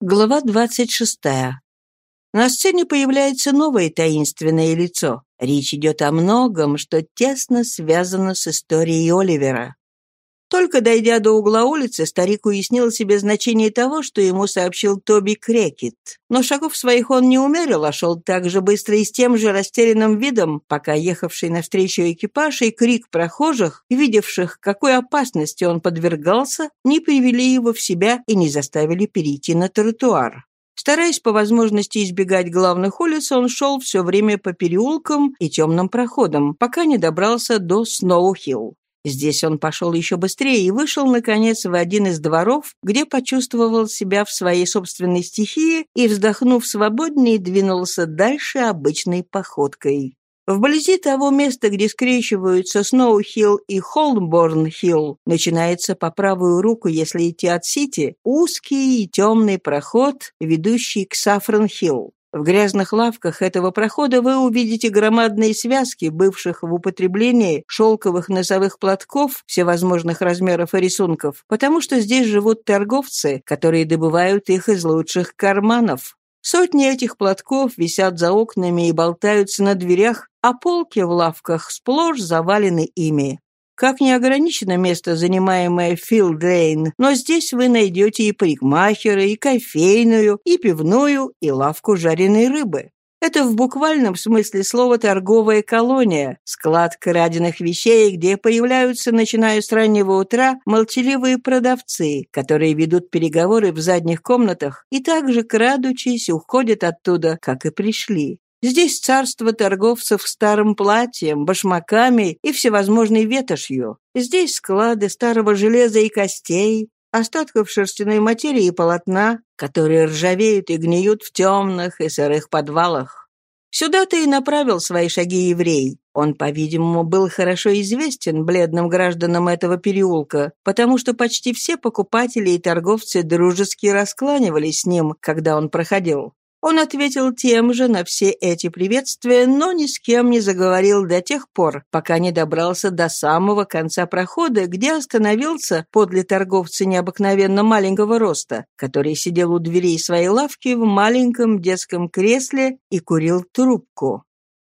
Глава 26. На сцене появляется новое таинственное лицо. Речь идет о многом, что тесно связано с историей Оливера. Только дойдя до угла улицы, старик уяснил себе значение того, что ему сообщил Тоби Крекет. Но шагов своих он не умерил, а шел так же быстро и с тем же растерянным видом, пока ехавший навстречу экипаж и крик прохожих, видевших, какой опасности он подвергался, не привели его в себя и не заставили перейти на тротуар. Стараясь по возможности избегать главных улиц, он шел все время по переулкам и темным проходам, пока не добрался до Сноу-Хилл. Здесь он пошел еще быстрее и вышел, наконец, в один из дворов, где почувствовал себя в своей собственной стихии и, вздохнув свободнее, двинулся дальше обычной походкой. Вблизи того места, где скрещиваются Сноу-Хилл и Холборн-Хилл, начинается по правую руку, если идти от Сити, узкий и темный проход, ведущий к Сафрон-Хилл. В грязных лавках этого прохода вы увидите громадные связки, бывших в употреблении шелковых носовых платков всевозможных размеров и рисунков, потому что здесь живут торговцы, которые добывают их из лучших карманов. Сотни этих платков висят за окнами и болтаются на дверях, а полки в лавках сплошь завалены ими. Как неограничено место, занимаемое Филдрейн, но здесь вы найдете и парикмахера, и кофейную, и пивную, и лавку жареной рыбы. Это в буквальном смысле слова торговая колония, склад краденных вещей, где появляются, начиная с раннего утра, молчаливые продавцы, которые ведут переговоры в задних комнатах и также, крадучись, уходят оттуда, как и пришли. Здесь царство торговцев старым платьем, башмаками и всевозможной ветошью. Здесь склады старого железа и костей, остатков шерстяной материи и полотна, которые ржавеют и гниют в темных и сырых подвалах. Сюда-то и направил свои шаги еврей. Он, по-видимому, был хорошо известен бледным гражданам этого переулка, потому что почти все покупатели и торговцы дружески раскланивались с ним, когда он проходил. Он ответил тем же на все эти приветствия, но ни с кем не заговорил до тех пор, пока не добрался до самого конца прохода, где остановился подле торговца необыкновенно маленького роста, который сидел у дверей своей лавки в маленьком детском кресле и курил трубку.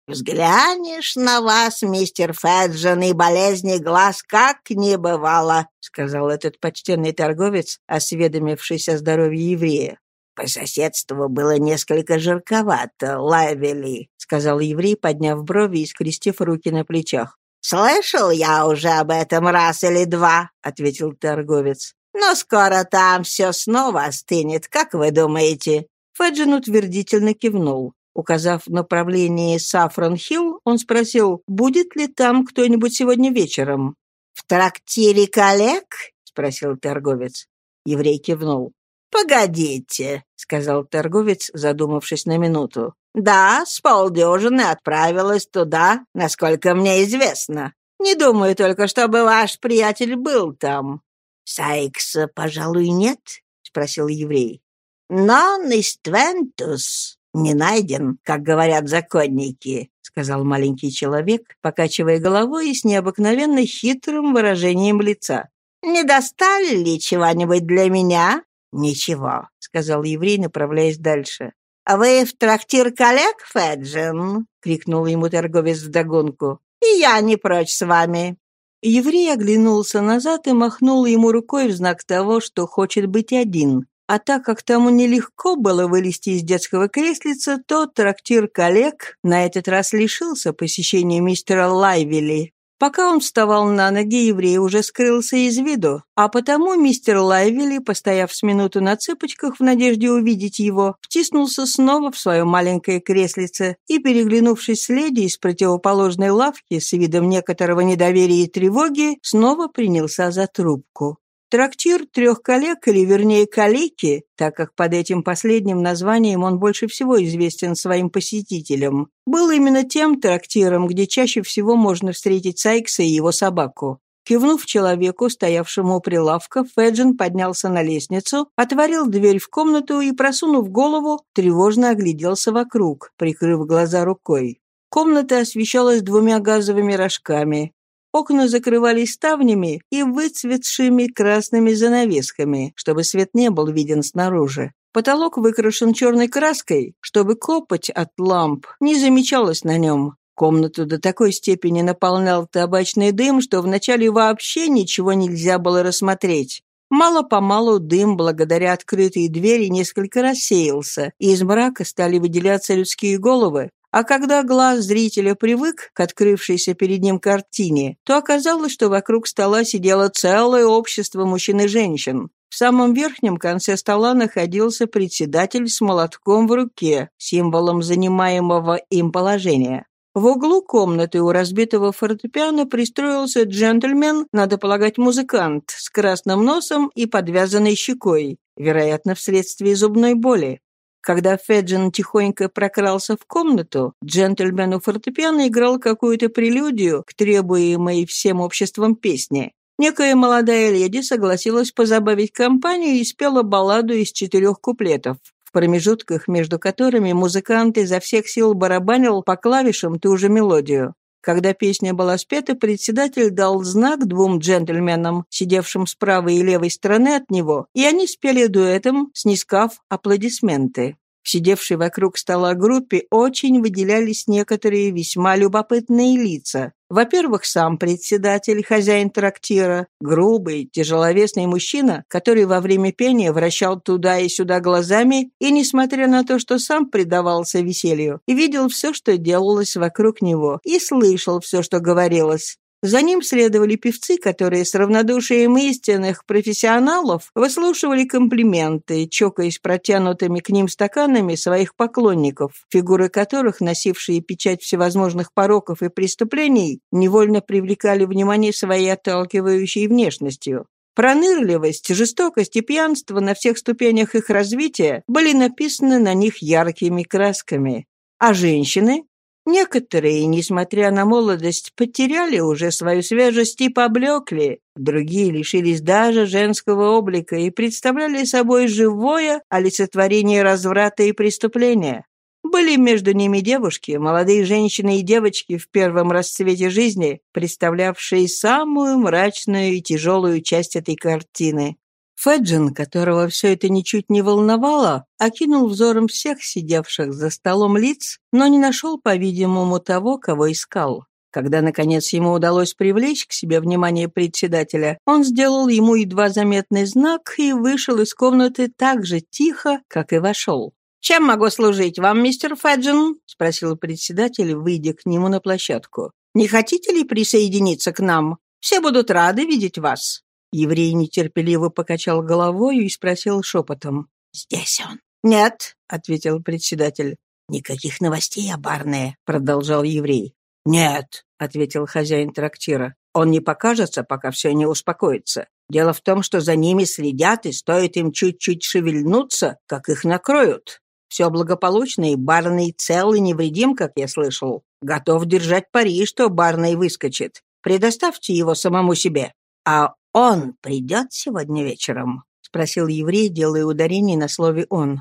«Взглянешь на вас, мистер Феджин, и болезни глаз как не бывало», сказал этот почтенный торговец, осведомившись о здоровье еврея. «По соседству было несколько жарковато, лавели», — сказал еврей, подняв брови и скрестив руки на плечах. «Слышал я уже об этом раз или два», — ответил торговец. «Но скоро там все снова остынет, как вы думаете?» Феджин утвердительно кивнул. Указав направление Сафрон-Хилл, он спросил, будет ли там кто-нибудь сегодня вечером. «В трактире коллег?» — спросил торговец. Еврей кивнул. «Погодите», — сказал торговец, задумавшись на минуту. «Да, с полдюжины отправилась туда, насколько мне известно. Не думаю только, чтобы ваш приятель был там». «Сайкса, пожалуй, нет?» — спросил еврей. «Non иствентус не найден, как говорят законники», — сказал маленький человек, покачивая головой и с необыкновенно хитрым выражением лица. «Не достали ли чего-нибудь для меня?» «Ничего», — сказал еврей, направляясь дальше. «А вы в трактир коллег, Феджин?» — крикнул ему торговец вдогонку. «И я не прочь с вами». Еврей оглянулся назад и махнул ему рукой в знак того, что хочет быть один. А так как тому нелегко было вылезти из детского креслица, то трактир коллег на этот раз лишился посещения мистера Лайвели. Пока он вставал на ноги, еврей уже скрылся из виду, а потому мистер Лайвели, постояв с минуту на цыпочках в надежде увидеть его, втиснулся снова в свое маленькое креслице и, переглянувшись с леди из противоположной лавки с видом некоторого недоверия и тревоги, снова принялся за трубку. Трактир трех коллег, или вернее калеки, так как под этим последним названием он больше всего известен своим посетителям, был именно тем трактиром, где чаще всего можно встретить Сайкса и его собаку. Кивнув человеку, стоявшему у прилавка, Феджин поднялся на лестницу, отворил дверь в комнату и, просунув голову, тревожно огляделся вокруг, прикрыв глаза рукой. Комната освещалась двумя газовыми рожками. Окна закрывались ставнями и выцветшими красными занавесками, чтобы свет не был виден снаружи. Потолок выкрашен черной краской, чтобы копоть от ламп не замечалась на нем. Комнату до такой степени наполнял табачный дым, что вначале вообще ничего нельзя было рассмотреть. Мало-помалу дым, благодаря открытой двери, несколько рассеялся, и из мрака стали выделяться людские головы. А когда глаз зрителя привык к открывшейся перед ним картине, то оказалось, что вокруг стола сидело целое общество мужчин и женщин. В самом верхнем конце стола находился председатель с молотком в руке, символом занимаемого им положения. В углу комнаты у разбитого фортепиано пристроился джентльмен, надо полагать, музыкант, с красным носом и подвязанной щекой, вероятно, вследствие зубной боли. Когда Феджин тихонько прокрался в комнату, джентльмен у фортепиано играл какую-то прелюдию к требуемой всем обществом песне. Некая молодая леди согласилась позабавить компанию и спела балладу из четырех куплетов промежутках между которыми музыкант изо всех сил барабанил по клавишам ту же мелодию. Когда песня была спета, председатель дал знак двум джентльменам, сидевшим с правой и левой стороны от него, и они спели дуэтом, снискав аплодисменты. В сидевшей вокруг стола группе очень выделялись некоторые весьма любопытные лица. Во-первых, сам председатель, хозяин трактира, грубый, тяжеловесный мужчина, который во время пения вращал туда и сюда глазами и, несмотря на то, что сам предавался веселью, видел все, что делалось вокруг него, и слышал все, что говорилось. За ним следовали певцы, которые с равнодушием истинных профессионалов выслушивали комплименты, чокаясь протянутыми к ним стаканами своих поклонников, фигуры которых, носившие печать всевозможных пороков и преступлений, невольно привлекали внимание своей отталкивающей внешностью. Пронырливость, жестокость и пьянство на всех ступенях их развития были написаны на них яркими красками. А женщины, Некоторые, несмотря на молодость, потеряли уже свою свежесть и поблекли, другие лишились даже женского облика и представляли собой живое олицетворение разврата и преступления. Были между ними девушки, молодые женщины и девочки в первом расцвете жизни, представлявшие самую мрачную и тяжелую часть этой картины. Феджин, которого все это ничуть не волновало, окинул взором всех сидевших за столом лиц, но не нашел, по-видимому, того, кого искал. Когда, наконец, ему удалось привлечь к себе внимание председателя, он сделал ему едва заметный знак и вышел из комнаты так же тихо, как и вошел. «Чем могу служить вам, мистер Феджин?» — спросил председатель, выйдя к нему на площадку. «Не хотите ли присоединиться к нам? Все будут рады видеть вас». Еврей нетерпеливо покачал головой и спросил шепотом. «Здесь он?» «Нет», — ответил председатель. «Никаких новостей о Барне», — продолжал еврей. «Нет», — ответил хозяин трактира. «Он не покажется, пока все не успокоится. Дело в том, что за ними следят, и стоит им чуть-чуть шевельнуться, как их накроют. Все благополучно, и Барный цел и невредим, как я слышал. Готов держать пари, что Барный выскочит. Предоставьте его самому себе. А «Он придет сегодня вечером?» — спросил еврей, делая ударение на слове «он».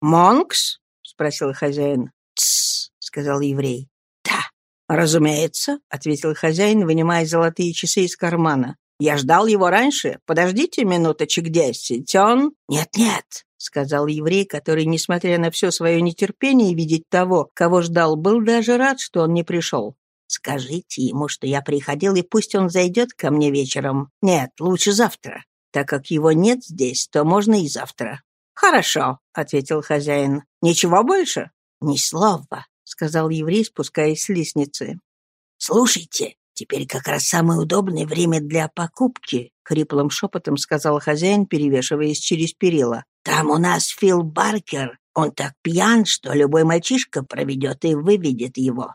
«Монкс?» — спросил хозяин. «Тссс», — сказал еврей. «Да, разумеется», — ответил хозяин, вынимая золотые часы из кармана. «Я ждал его раньше. Подождите минуточек десять. Он...» «Нет-нет», — сказал еврей, который, несмотря на все свое нетерпение видеть того, кого ждал, был даже рад, что он не пришел. Скажите ему, что я приходил, и пусть он зайдет ко мне вечером. Нет, лучше завтра. Так как его нет здесь, то можно и завтра». «Хорошо», — ответил хозяин. «Ничего больше?» «Ни слова», — сказал еврей, спускаясь с лестницы. «Слушайте, теперь как раз самое удобное время для покупки», — хриплым шепотом сказал хозяин, перевешиваясь через перила. «Там у нас Фил Баркер. Он так пьян, что любой мальчишка проведет и выведет его.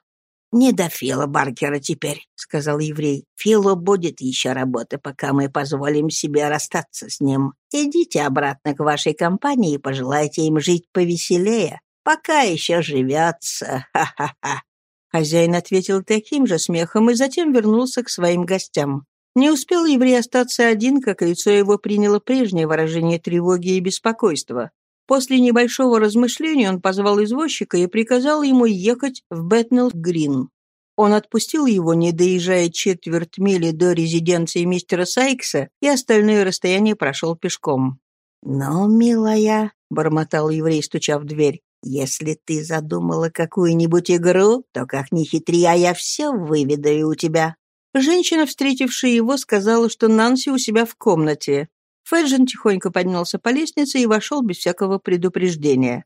«Не до Фила Баркера теперь», — сказал еврей. «Филу будет еще работа, пока мы позволим себе расстаться с ним. Идите обратно к вашей компании и пожелайте им жить повеселее, пока еще живется. Ха-ха-ха». Хозяин ответил таким же смехом и затем вернулся к своим гостям. Не успел еврей остаться один, как лицо его приняло прежнее выражение тревоги и беспокойства. После небольшого размышления он позвал извозчика и приказал ему ехать в Бэтнелл-Грин. Он отпустил его, не доезжая четверть мили до резиденции мистера Сайкса, и остальное расстояние прошел пешком. «Ну, милая», — бормотал еврей, стуча в дверь. «Если ты задумала какую-нибудь игру, то как ни хитри, а я все выведаю у тебя». Женщина, встретившая его, сказала, что Нанси у себя в комнате. Феджин тихонько поднялся по лестнице и вошел без всякого предупреждения.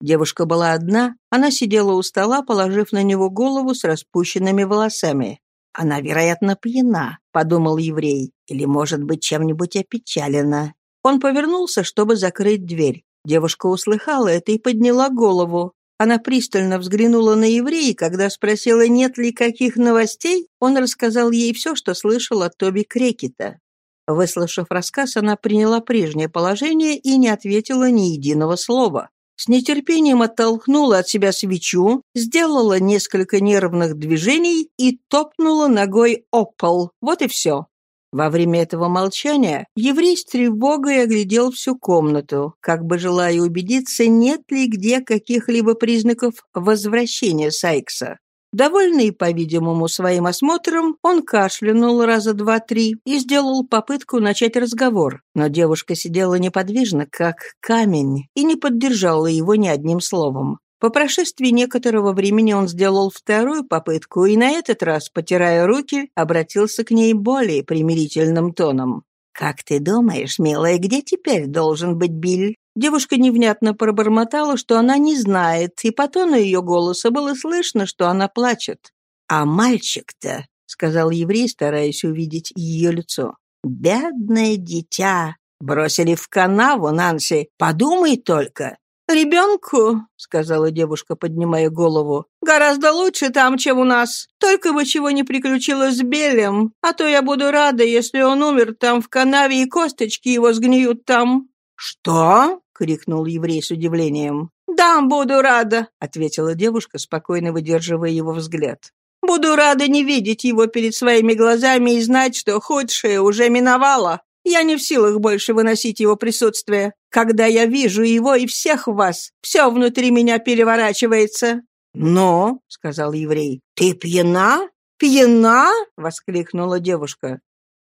Девушка была одна, она сидела у стола, положив на него голову с распущенными волосами. «Она, вероятно, пьяна», — подумал еврей, «или, может быть, чем-нибудь опечалена». Он повернулся, чтобы закрыть дверь. Девушка услыхала это и подняла голову. Она пристально взглянула на еврея, когда спросила, нет ли каких новостей, он рассказал ей все, что слышал от Тоби Крекета. Выслушав рассказ, она приняла прежнее положение и не ответила ни единого слова. С нетерпением оттолкнула от себя свечу, сделала несколько нервных движений и топнула ногой о пол. Вот и все. Во время этого молчания еврей с тревогой оглядел всю комнату, как бы желая убедиться, нет ли где каких-либо признаков возвращения Сайкса. Довольный, по-видимому, своим осмотром, он кашлянул раза два-три и сделал попытку начать разговор, но девушка сидела неподвижно, как камень, и не поддержала его ни одним словом. По прошествии некоторого времени он сделал вторую попытку и на этот раз, потирая руки, обратился к ней более примирительным тоном. «Как ты думаешь, милая, где теперь должен быть Биль?» Девушка невнятно пробормотала, что она не знает, и по тону ее голоса было слышно, что она плачет. «А мальчик-то», — сказал еврей, стараясь увидеть ее лицо, — «бедное дитя. Бросили в канаву, Нанси. Подумай только». «Ребенку», — сказала девушка, поднимая голову, — «гораздо лучше там, чем у нас. Только бы чего не приключилось с Белем, а то я буду рада, если он умер там в канаве и косточки его сгниют там». «Что?» — крикнул еврей с удивлением. «Да, буду рада», — ответила девушка, спокойно выдерживая его взгляд. «Буду рада не видеть его перед своими глазами и знать, что худшее уже миновало. Я не в силах больше выносить его присутствие. Когда я вижу его и всех вас, все внутри меня переворачивается». «Но», — сказал еврей, — «ты пьяна?» «Пьяна?» — воскликнула девушка.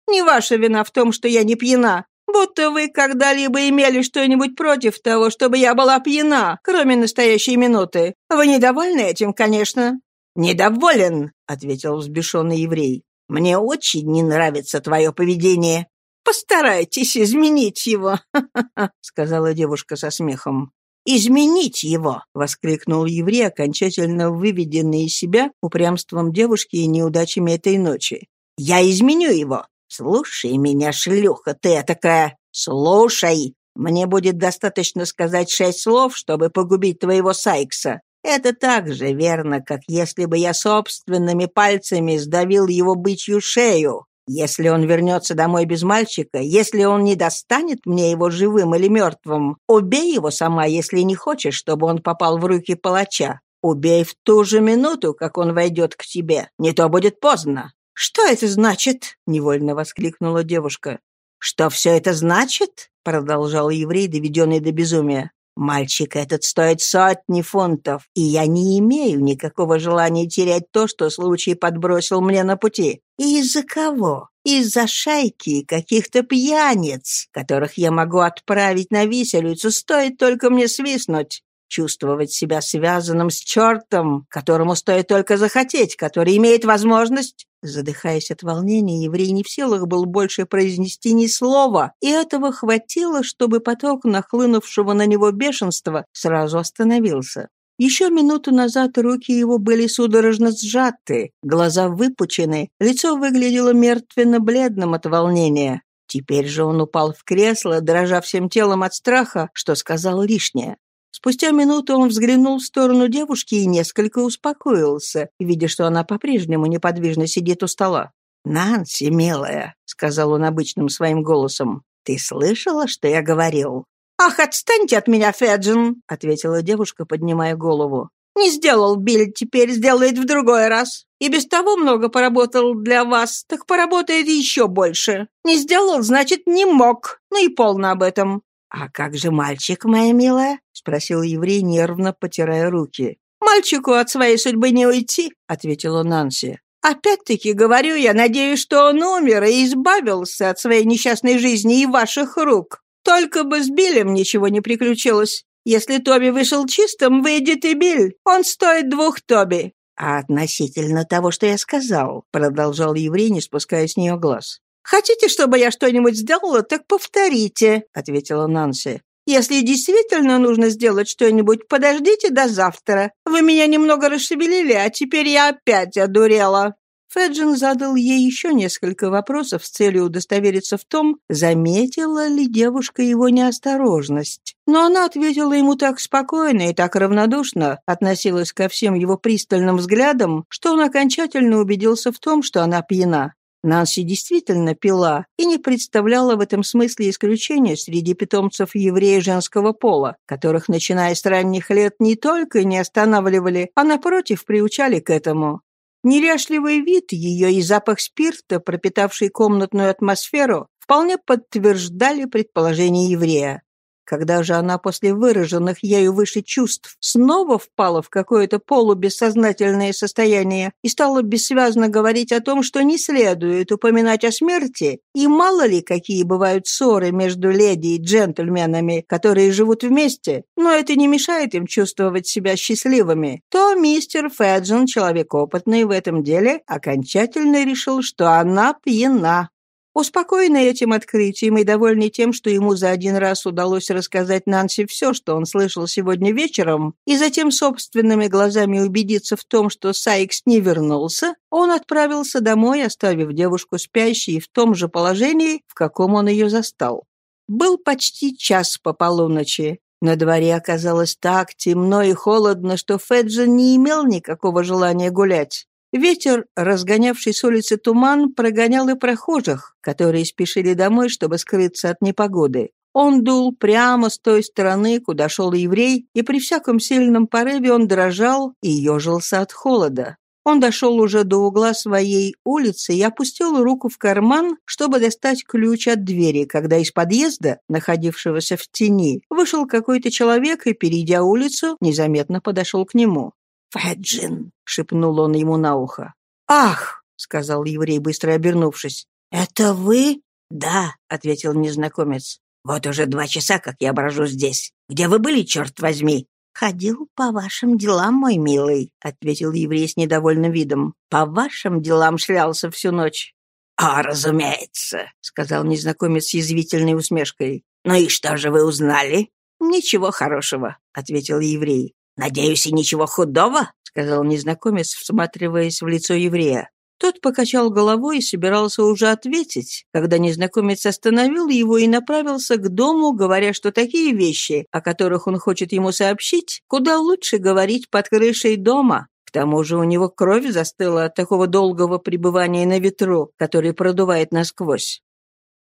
«Не ваша вина в том, что я не пьяна. Будто вы когда-либо имели что-нибудь против того, чтобы я была пьяна, кроме настоящей минуты. Вы недовольны этим, конечно?» «Недоволен», — ответил взбешенный еврей. «Мне очень не нравится твое поведение». «Постарайтесь изменить его», — сказала девушка со смехом. «Изменить его!» — воскликнул еврей, окончательно выведенный из себя упрямством девушки и неудачами этой ночи. «Я изменю его! «Слушай меня, шлюха ты такая! Слушай! Мне будет достаточно сказать шесть слов, чтобы погубить твоего Сайкса. Это так же верно, как если бы я собственными пальцами сдавил его бычью шею. Если он вернется домой без мальчика, если он не достанет мне его живым или мертвым, убей его сама, если не хочешь, чтобы он попал в руки палача. Убей в ту же минуту, как он войдет к тебе. Не то будет поздно. «Что это значит?» — невольно воскликнула девушка. «Что все это значит?» — продолжал еврей, доведенный до безумия. «Мальчик этот стоит сотни фунтов, и я не имею никакого желания терять то, что случай подбросил мне на пути. И из-за кого? Из-за шайки каких-то пьяниц, которых я могу отправить на виселицу, стоит только мне свистнуть чувствовать себя связанным с чертом, которому стоит только захотеть, который имеет возможность Задыхаясь от волнения, еврей не в силах был больше произнести ни слова, и этого хватило, чтобы поток нахлынувшего на него бешенства сразу остановился. Еще минуту назад руки его были судорожно сжаты, глаза выпучены, лицо выглядело мертвенно-бледным от волнения. Теперь же он упал в кресло, дрожа всем телом от страха, что сказал лишнее. Спустя минуту он взглянул в сторону девушки и несколько успокоился, видя, что она по-прежнему неподвижно сидит у стола. «Нанси, милая», — сказал он обычным своим голосом, — «ты слышала, что я говорил?» «Ах, отстаньте от меня, Феджин!» — ответила девушка, поднимая голову. «Не сделал Биль, теперь сделает в другой раз. И без того много поработал для вас, так поработает еще больше. Не сделал, значит, не мог. Ну и полно об этом. «А как же мальчик, моя милая?» — спросил еврей, нервно потирая руки. «Мальчику от своей судьбы не уйти», — ответила Нанси. «Опять-таки, говорю, я надеюсь, что он умер и избавился от своей несчастной жизни и ваших рук. Только бы с Биллем ничего не приключилось. Если Тоби вышел чистым, выйдет и Биль. Он стоит двух Тоби». «А относительно того, что я сказал», — продолжал еврей, не спуская с нее глаз. «Хотите, чтобы я что-нибудь сделала, так повторите», — ответила Нанси. «Если действительно нужно сделать что-нибудь, подождите до завтра. Вы меня немного расшевелили, а теперь я опять одурела». Феджин задал ей еще несколько вопросов с целью удостовериться в том, заметила ли девушка его неосторожность. Но она ответила ему так спокойно и так равнодушно, относилась ко всем его пристальным взглядам, что он окончательно убедился в том, что она пьяна. Нанси действительно пила и не представляла в этом смысле исключения среди питомцев еврея женского пола, которых, начиная с ранних лет, не только не останавливали, а, напротив, приучали к этому. Неряшливый вид ее и запах спирта, пропитавший комнатную атмосферу, вполне подтверждали предположение еврея. Когда же она после выраженных ею выше чувств снова впала в какое-то полубессознательное состояние и стала бессвязно говорить о том, что не следует упоминать о смерти, и мало ли какие бывают ссоры между леди и джентльменами, которые живут вместе, но это не мешает им чувствовать себя счастливыми, то мистер Феджин, человек опытный в этом деле, окончательно решил, что она пьяна. Успокоенный этим открытием и довольный тем, что ему за один раз удалось рассказать Нанси все, что он слышал сегодня вечером, и затем собственными глазами убедиться в том, что Сайкс не вернулся, он отправился домой, оставив девушку спящей в том же положении, в каком он ее застал. Был почти час по полуночи. На дворе оказалось так темно и холодно, что Феджин не имел никакого желания гулять. Ветер, разгонявший с улицы туман, прогонял и прохожих, которые спешили домой, чтобы скрыться от непогоды. Он дул прямо с той стороны, куда шел еврей, и при всяком сильном порыве он дрожал и ежился от холода. Он дошел уже до угла своей улицы и опустил руку в карман, чтобы достать ключ от двери, когда из подъезда, находившегося в тени, вышел какой-то человек и, перейдя улицу, незаметно подошел к нему. «Феджин!» — шепнул он ему на ухо. «Ах!» — сказал еврей, быстро обернувшись. «Это вы?» «Да», — ответил незнакомец. «Вот уже два часа, как я брожу здесь. Где вы были, черт возьми?» «Ходил по вашим делам, мой милый», — ответил еврей с недовольным видом. «По вашим делам шлялся всю ночь». «А, разумеется», — сказал незнакомец с язвительной усмешкой. «Ну и что же вы узнали?» «Ничего хорошего», — ответил еврей. «Надеюсь, и ничего худого?» — сказал незнакомец, всматриваясь в лицо еврея. Тот покачал головой и собирался уже ответить, когда незнакомец остановил его и направился к дому, говоря, что такие вещи, о которых он хочет ему сообщить, куда лучше говорить под крышей дома. К тому же у него кровь застыла от такого долгого пребывания на ветру, который продувает насквозь.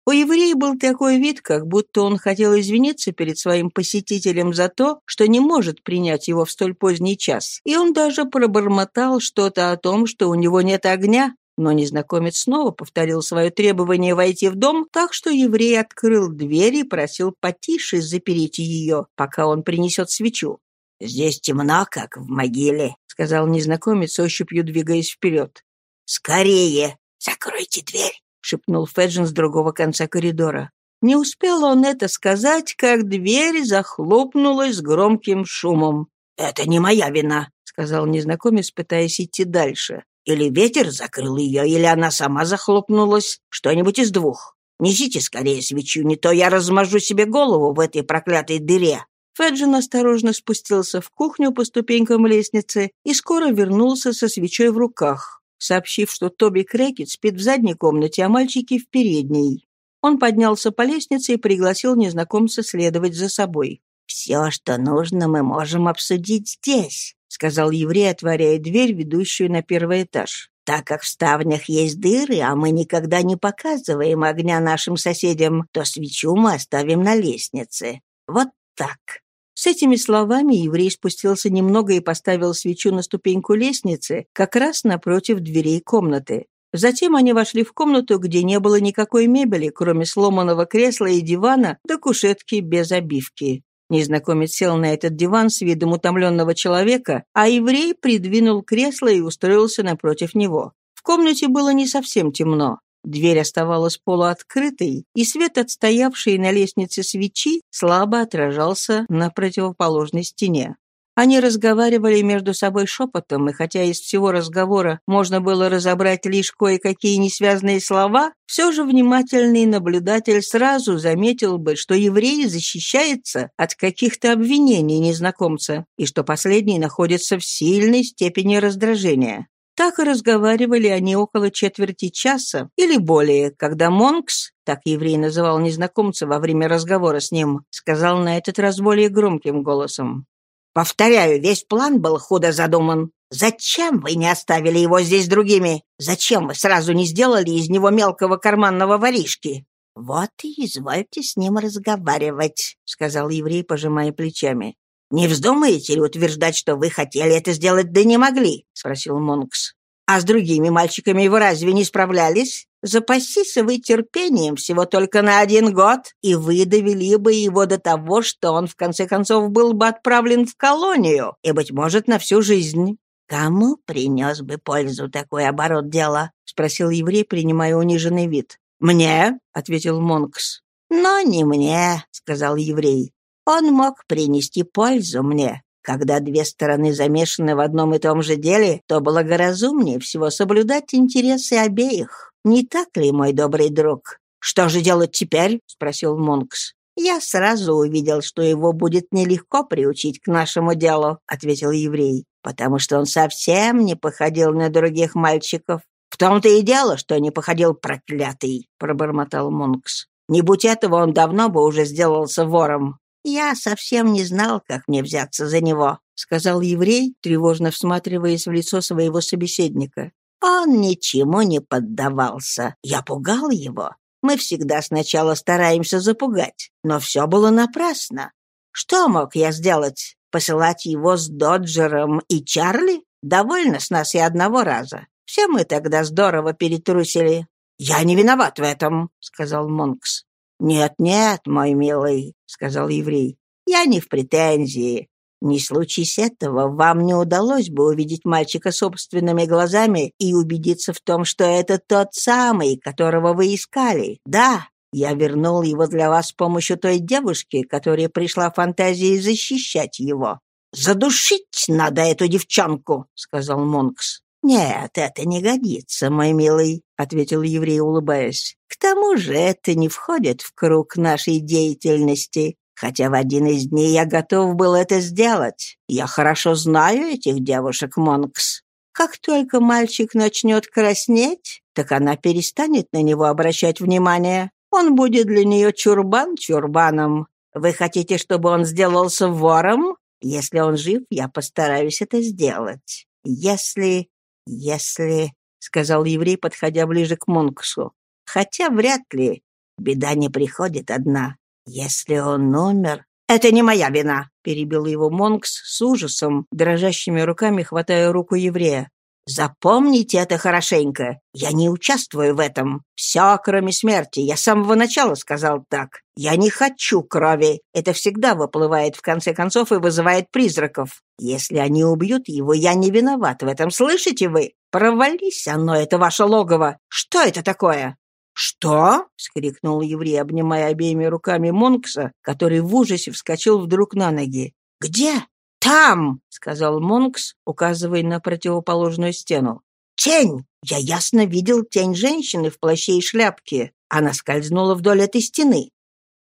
У еврея был такой вид, как будто он хотел извиниться перед своим посетителем за то, что не может принять его в столь поздний час, и он даже пробормотал что-то о том, что у него нет огня, но незнакомец снова повторил свое требование войти в дом, так что еврей открыл дверь и просил потише запереть ее, пока он принесет свечу. «Здесь темно, как в могиле», — сказал незнакомец, ощупью двигаясь вперед. «Скорее! Закройте дверь!» Шепнул Феджин с другого конца коридора. Не успел он это сказать, как дверь захлопнулась громким шумом. «Это не моя вина», — сказал незнакомец, пытаясь идти дальше. «Или ветер закрыл ее, или она сама захлопнулась. Что-нибудь из двух. Несите скорее свечу, не то я размажу себе голову в этой проклятой дыре». Феджин осторожно спустился в кухню по ступенькам лестницы и скоро вернулся со свечой в руках сообщив, что Тоби Крекет спит в задней комнате, а мальчики в передней. Он поднялся по лестнице и пригласил незнакомца следовать за собой. «Все, что нужно, мы можем обсудить здесь», — сказал еврей, отворяя дверь, ведущую на первый этаж. «Так как в ставнях есть дыры, а мы никогда не показываем огня нашим соседям, то свечу мы оставим на лестнице. Вот так». С этими словами еврей спустился немного и поставил свечу на ступеньку лестницы, как раз напротив дверей комнаты. Затем они вошли в комнату, где не было никакой мебели, кроме сломанного кресла и дивана, до кушетки без обивки. Незнакомец сел на этот диван с видом утомленного человека, а еврей придвинул кресло и устроился напротив него. В комнате было не совсем темно. Дверь оставалась полуоткрытой, и свет, отстоявший на лестнице свечи, слабо отражался на противоположной стене. Они разговаривали между собой шепотом, и хотя из всего разговора можно было разобрать лишь кое-какие несвязные слова, все же внимательный наблюдатель сразу заметил бы, что еврей защищается от каких-то обвинений незнакомца, и что последний находится в сильной степени раздражения. Так и разговаривали они около четверти часа или более, когда Монкс, так еврей называл незнакомца во время разговора с ним, сказал на этот раз более громким голосом. Повторяю, весь план был худо задуман. Зачем вы не оставили его здесь другими? Зачем вы сразу не сделали из него мелкого карманного воришки? Вот и извольте с ним разговаривать, сказал еврей, пожимая плечами. Не вздумаете ли утверждать, что вы хотели это сделать, да не могли? спросил Монкс. А с другими мальчиками вы разве не справлялись? Запасись вы терпением всего только на один год, и вы довели бы его до того, что он в конце концов был бы отправлен в колонию, и, быть может, на всю жизнь. «Кому принес бы пользу такой оборот дела?» — спросил еврей, принимая униженный вид. «Мне», — ответил Монкс. «Но не мне», — сказал еврей. «Он мог принести пользу мне. Когда две стороны замешаны в одном и том же деле, то благоразумнее всего соблюдать интересы обеих. Не так ли, мой добрый друг? «Что же делать теперь?» — спросил Монкс. «Я сразу увидел, что его будет нелегко приучить к нашему делу», — ответил еврей, «потому что он совсем не походил на других мальчиков». «В том-то и дело, что не походил проклятый», — пробормотал Монкс. «Не будь этого, он давно бы уже сделался вором». «Я совсем не знал, как мне взяться за него», — сказал еврей, тревожно всматриваясь в лицо своего собеседника. «Он ничему не поддавался. Я пугал его. Мы всегда сначала стараемся запугать, но все было напрасно. Что мог я сделать? Посылать его с Доджером и Чарли? Довольно с нас и одного раза. Все мы тогда здорово перетрусили». «Я не виноват в этом», — сказал Монкс. «Нет-нет, мой милый», — сказал еврей, — «я не в претензии. Не случись этого, вам не удалось бы увидеть мальчика собственными глазами и убедиться в том, что это тот самый, которого вы искали. Да, я вернул его для вас с помощью той девушки, которая пришла фантазией защищать его. «Задушить надо эту девчонку», — сказал Монкс. «Нет, это не годится, мой милый», — ответил еврей, улыбаясь. «К тому же это не входит в круг нашей деятельности, хотя в один из дней я готов был это сделать. Я хорошо знаю этих девушек, Монкс. Как только мальчик начнет краснеть, так она перестанет на него обращать внимание. Он будет для нее чурбан чурбаном. Вы хотите, чтобы он сделался вором? Если он жив, я постараюсь это сделать. Если «Если...» — сказал еврей, подходя ближе к Монксу. «Хотя вряд ли. Беда не приходит одна. Если он умер...» «Это не моя вина!» — перебил его Монкс с ужасом, дрожащими руками хватая руку еврея. Запомните это хорошенько. Я не участвую в этом. Все, кроме смерти. Я с самого начала сказал так. Я не хочу крови. Это всегда выплывает в конце концов и вызывает призраков. Если они убьют его, я не виноват в этом. Слышите вы? Провались оно, это ваше логово. Что это такое? «Что?» — вскрикнул еврей, обнимая обеими руками Монкса, который в ужасе вскочил вдруг на ноги. «Где?» «Там!» — сказал Монкс, указывая на противоположную стену. «Тень! Я ясно видел тень женщины в плаще и шляпке. Она скользнула вдоль этой стены».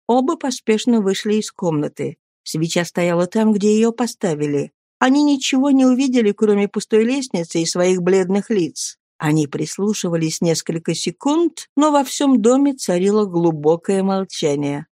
Оба поспешно вышли из комнаты. Свеча стояла там, где ее поставили. Они ничего не увидели, кроме пустой лестницы и своих бледных лиц. Они прислушивались несколько секунд, но во всем доме царило глубокое молчание.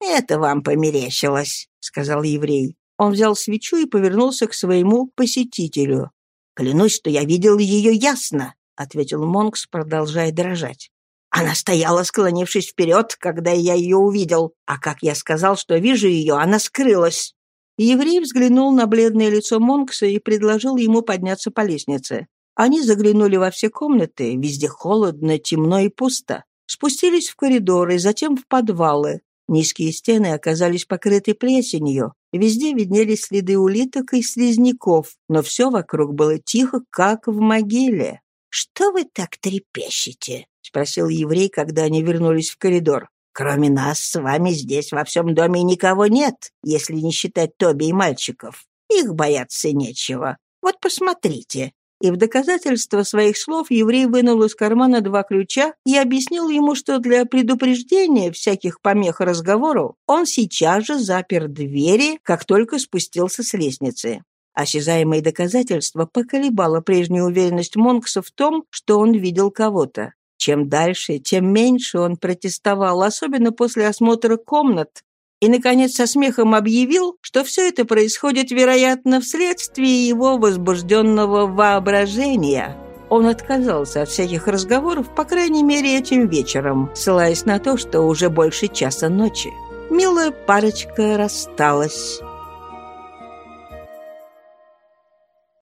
«Это вам померещилось», — сказал еврей. Он взял свечу и повернулся к своему посетителю. «Клянусь, что я видел ее ясно», — ответил Монкс, продолжая дрожать. «Она стояла, склонившись вперед, когда я ее увидел, а как я сказал, что вижу ее, она скрылась». Еврей взглянул на бледное лицо Монкса и предложил ему подняться по лестнице. Они заглянули во все комнаты, везде холодно, темно и пусто. Спустились в коридоры, затем в подвалы. Низкие стены оказались покрыты плесенью. Везде виднелись следы улиток и слизняков, но все вокруг было тихо, как в могиле. «Что вы так трепещете?» — спросил еврей, когда они вернулись в коридор. «Кроме нас с вами здесь во всем доме никого нет, если не считать Тоби и мальчиков. Их бояться нечего. Вот посмотрите». И в доказательство своих слов еврей вынул из кармана два ключа и объяснил ему, что для предупреждения всяких помех разговору он сейчас же запер двери, как только спустился с лестницы. Осязаемое доказательство поколебало прежнюю уверенность Монкса в том, что он видел кого-то. Чем дальше, тем меньше он протестовал, особенно после осмотра комнат, и, наконец, со смехом объявил, что все это происходит, вероятно, вследствие его возбужденного воображения. Он отказался от всяких разговоров, по крайней мере, этим вечером, ссылаясь на то, что уже больше часа ночи. Милая парочка рассталась.